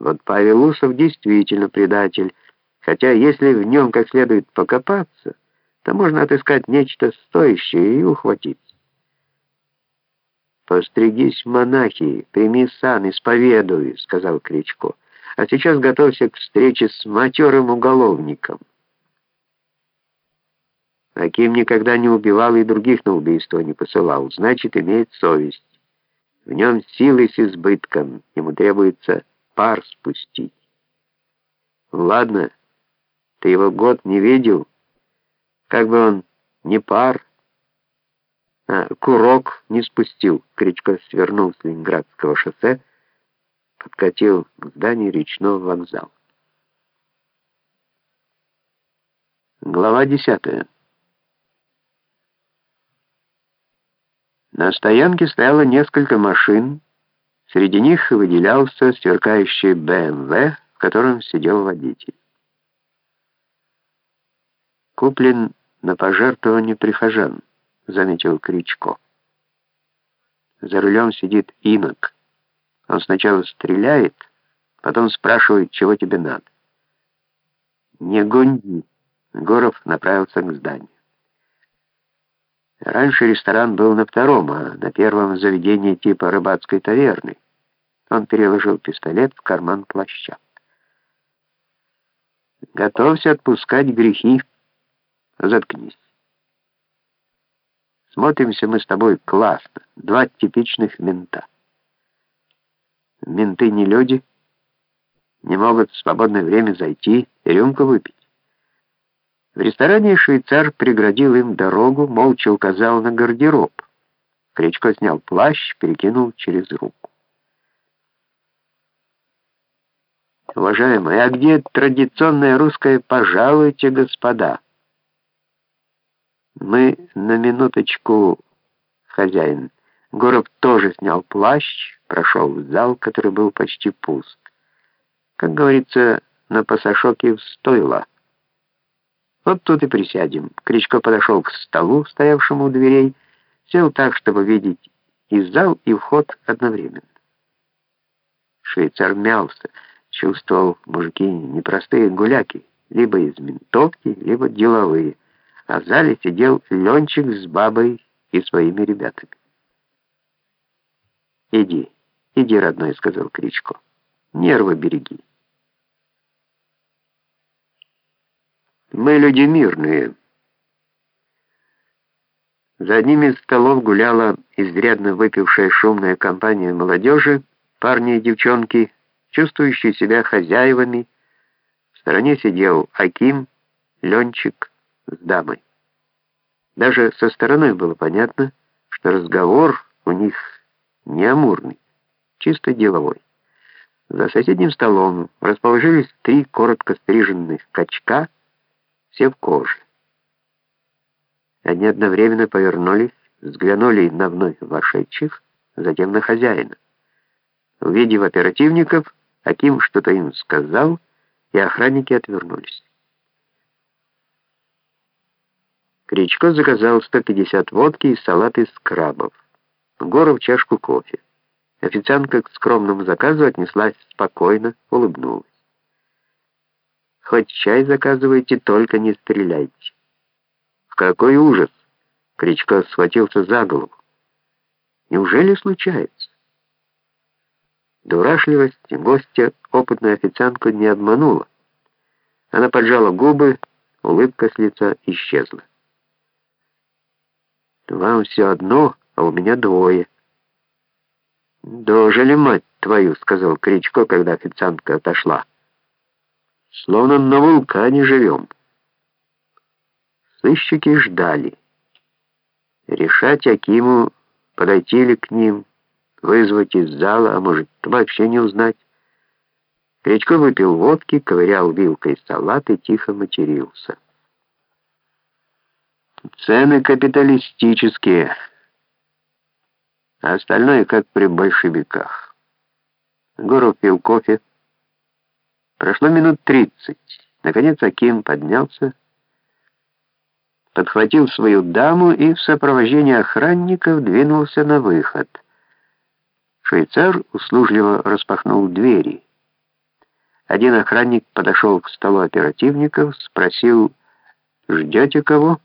Вот Павел Усов действительно предатель, хотя если в нем как следует покопаться, то можно отыскать нечто стоящее и ухватиться. «Постригись, монахи, прими сан, исповедуй», — сказал Кричко. «А сейчас готовься к встрече с матерым уголовником». Аким никогда не убивал и других на убийство не посылал, значит, имеет совесть. В нем силы с избытком, ему требуется пар спустить. Ладно, ты его год не видел, как бы он не пар, а курок не спустил. Кричко свернул с Ленинградского шоссе, подкатил к зданию речного вокзала. Глава десятая. На стоянке стояло несколько машин, среди них выделялся сверкающий БМВ, в котором сидел водитель. Куплен на пожертвование прихожан, заметил Кричко. За рулем сидит инок. Он сначала стреляет, потом спрашивает, чего тебе надо. Не гунди. Горов направился к зданию. Раньше ресторан был на втором, а на первом заведении типа рыбацкой таверны. Он переложил пистолет в карман плаща. «Готовься отпускать грехи. Заткнись. Смотримся мы с тобой классно. Два типичных мента. Менты не люди, не могут в свободное время зайти и рюмку выпить. В ресторане швейцар преградил им дорогу, молча указал на гардероб. Кричко снял плащ, перекинул через руку. «Уважаемые, а где традиционное русское «пожалуйте, господа»?» «Мы на минуточку, хозяин». Горов тоже снял плащ, прошел в зал, который был почти пуст. Как говорится, на пасашоке в стойло. Вот тут и присядем. Кричко подошел к столу, стоявшему у дверей, сел так, чтобы видеть и зал, и вход одновременно. Швейцар мялся, чувствовал мужики непростые гуляки, либо из ментовки, либо деловые, а в зале сидел Ленчик с бабой и своими ребятами. «Иди, иди, родной», — сказал Кричко, — «нервы береги». Мы люди мирные. За одним из столов гуляла изрядно выпившая шумная компания молодежи, парни и девчонки, чувствующие себя хозяевами. В стороне сидел Аким, Ленчик с дамой. Даже со стороны было понятно, что разговор у них не амурный, чисто деловой. За соседним столом расположились три коротко стриженных качка — все в коже. Они одновременно повернулись, взглянули на вновь вошедших, затем на хозяина. Увидев оперативников, Аким что-то им сказал, и охранники отвернулись. Кричко заказал 150 водки и салат из крабов. Горов чашку кофе. Официантка к скромному заказу отнеслась спокойно, улыбнулась. Хоть чай заказывайте, только не стреляйте. Какой ужас! Кричко схватился за голову. Неужели случается? Дурашливость гостя опытную официантку не обманула. Она поджала губы, улыбка с лица исчезла. «Вам все одно, а у меня двое». «Дожили, мать твою», — сказал Кричко, когда официантка отошла словно на вулкане живем. Сыщики ждали. Решать Акиму, подойти ли к ним, вызвать из зала, а может, вообще не узнать. Кричко выпил водки, ковырял вилкой салат и тихо матерился. Цены капиталистические, а остальное как при большевиках. Горов пил кофе, Прошло минут тридцать. Наконец Аким поднялся, подхватил свою даму и в сопровождении охранников двинулся на выход. Швейцар услужливо распахнул двери. Один охранник подошел к столу оперативников, спросил, «Ждете кого?»